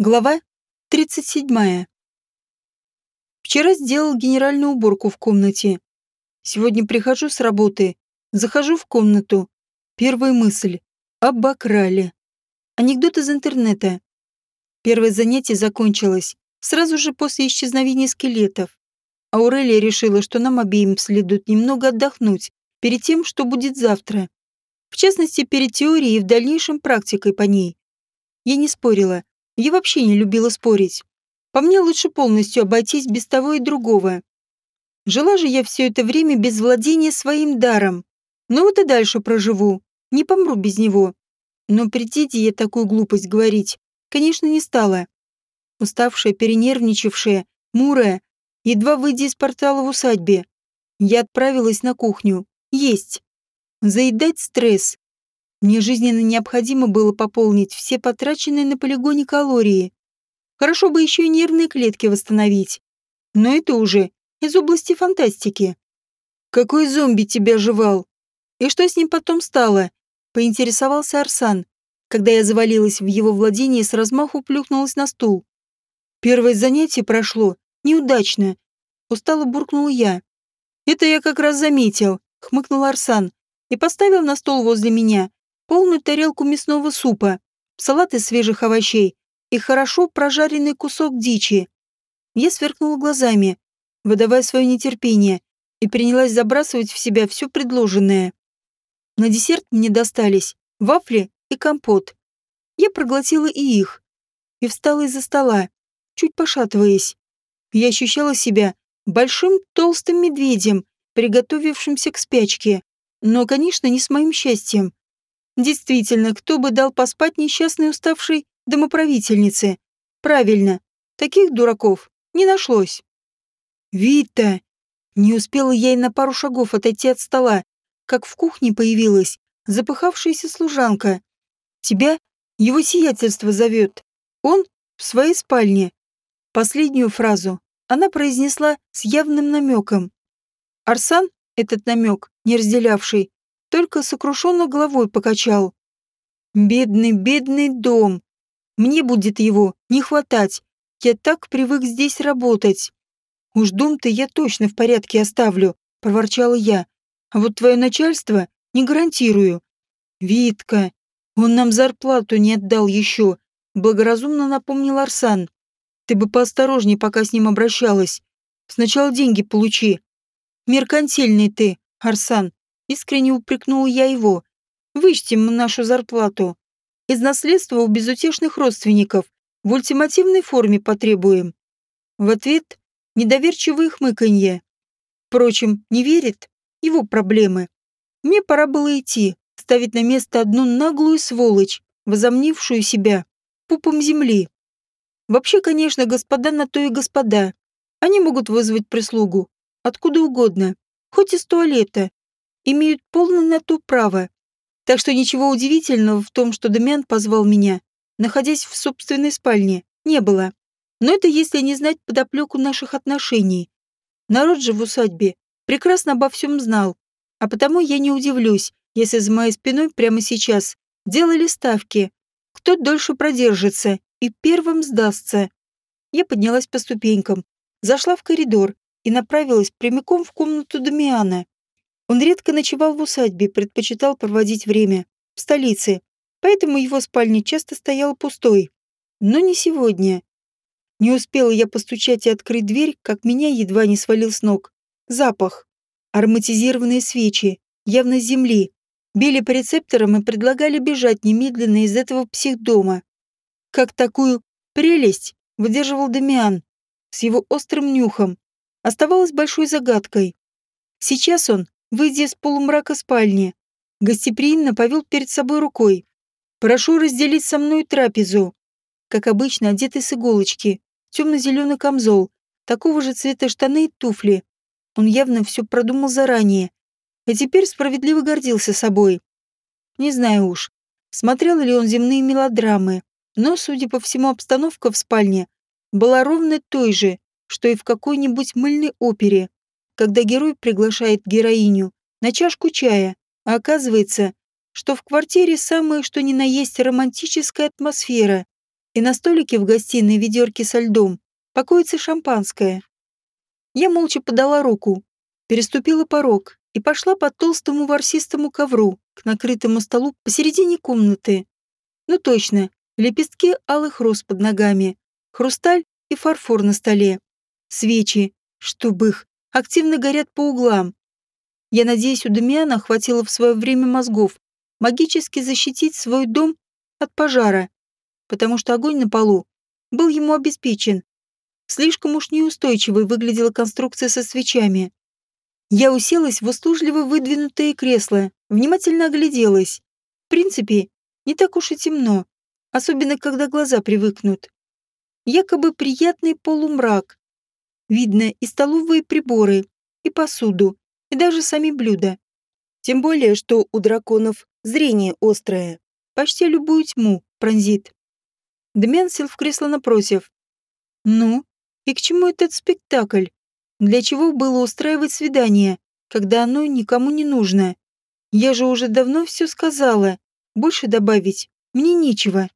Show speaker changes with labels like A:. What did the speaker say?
A: Глава 37. Вчера сделал генеральную уборку в комнате. Сегодня прихожу с работы, захожу в комнату. Первая мысль – обокрали. Анекдот из интернета. Первое занятие закончилось сразу же после исчезновения скелетов. Аурелия решила, что нам обеим следует немного отдохнуть перед тем, что будет завтра. В частности, перед теорией и в дальнейшем практикой по ней. Я не спорила я вообще не любила спорить. По мне лучше полностью обойтись без того и другого. Жила же я все это время без владения своим даром. Ну вот и дальше проживу. Не помру без него. Но при я такую глупость говорить, конечно, не стала. Уставшая, перенервничавшая, мурая, едва выйдя из портала в усадьбе, я отправилась на кухню. Есть. Заедать стресс. Мне жизненно необходимо было пополнить все потраченные на полигоне калории. Хорошо бы еще и нервные клетки восстановить. Но это уже из области фантастики. «Какой зомби тебя жевал? И что с ним потом стало?» — поинтересовался Арсан, когда я завалилась в его владение с размаху плюхнулась на стул. «Первое занятие прошло неудачно», — устало буркнул я. «Это я как раз заметил», — хмыкнул Арсан и поставил на стол возле меня полную тарелку мясного супа, салат из свежих овощей и хорошо прожаренный кусок дичи. Я сверкнула глазами, выдавая свое нетерпение, и принялась забрасывать в себя все предложенное. На десерт мне достались вафли и компот. Я проглотила и их, и встала из-за стола, чуть пошатываясь. Я ощущала себя большим толстым медведем, приготовившимся к спячке, но, конечно, не с моим счастьем. Действительно, кто бы дал поспать несчастной уставшей домоправительнице? Правильно, таких дураков не нашлось. «Вита!» Не успела я и на пару шагов отойти от стола, как в кухне появилась запыхавшаяся служанка. «Тебя его сиятельство зовет. Он в своей спальне». Последнюю фразу она произнесла с явным намеком. Арсан, этот намек, не разделявший, только сокрушенно головой покачал. «Бедный, бедный дом. Мне будет его не хватать. Я так привык здесь работать. Уж дом-то я точно в порядке оставлю», — проворчала я. «А вот твое начальство не гарантирую». «Витка, он нам зарплату не отдал еще», — благоразумно напомнил Арсан. «Ты бы поосторожней, пока с ним обращалась. Сначала деньги получи». «Меркантильный ты, Арсан», Искренне упрекнул я его. Вычтем нашу зарплату. Из наследства у безутешных родственников в ультимативной форме потребуем. В ответ недоверчивое хмыканье. Впрочем, не верит его проблемы. Мне пора было идти, ставить на место одну наглую сволочь, возомнившую себя пупом земли. Вообще, конечно, господа на то и господа. Они могут вызвать прислугу. Откуда угодно. Хоть из туалета имеют полное на то право. Так что ничего удивительного в том, что Демян позвал меня, находясь в собственной спальне, не было. Но это если не знать подоплеку наших отношений. Народ же в усадьбе прекрасно обо всем знал, а потому я не удивлюсь, если за моей спиной прямо сейчас делали ставки. Кто дольше продержится и первым сдастся. Я поднялась по ступенькам, зашла в коридор и направилась прямиком в комнату Дамиана. Он редко ночевал в усадьбе, предпочитал проводить время в столице, поэтому его спальня часто стояла пустой. Но не сегодня. Не успела я постучать и открыть дверь, как меня едва не свалил с ног. Запах. Ароматизированные свечи, явно с земли, били по рецепторам и предлагали бежать немедленно из этого психдома. Как такую прелесть выдерживал Дамиан с его острым нюхом, оставалось большой загадкой. Сейчас он выйдя из полумрака спальни, гостеприимно повел перед собой рукой. «Прошу разделить со мной трапезу». Как обычно, одетый с иголочки, темно-зеленый камзол, такого же цвета штаны и туфли. Он явно все продумал заранее, и теперь справедливо гордился собой. Не знаю уж, смотрел ли он земные мелодрамы, но, судя по всему, обстановка в спальне была ровно той же, что и в какой-нибудь мыльной опере когда герой приглашает героиню на чашку чая, а оказывается, что в квартире самое что ни на есть романтическая атмосфера. и на столике в гостиной ведерке со льдом покоится шампанское. Я молча подала руку, переступила порог и пошла по толстому ворсистому ковру к накрытому столу посередине комнаты. Ну точно, лепестки алых роз под ногами, хрусталь и фарфор на столе. Свечи, чтобы их, активно горят по углам. Я надеюсь, у Дамиана хватило в свое время мозгов магически защитить свой дом от пожара, потому что огонь на полу был ему обеспечен. Слишком уж неустойчивой выглядела конструкция со свечами. Я уселась в услужливо выдвинутое кресло, внимательно огляделась. В принципе, не так уж и темно, особенно когда глаза привыкнут. Якобы приятный полумрак. Видно и столовые приборы, и посуду, и даже сами блюда. Тем более, что у драконов зрение острое. Почти любую тьму пронзит. Дмен сел в кресло напротив. Ну, и к чему этот спектакль? Для чего было устраивать свидание, когда оно никому не нужно? Я же уже давно все сказала. Больше добавить мне нечего.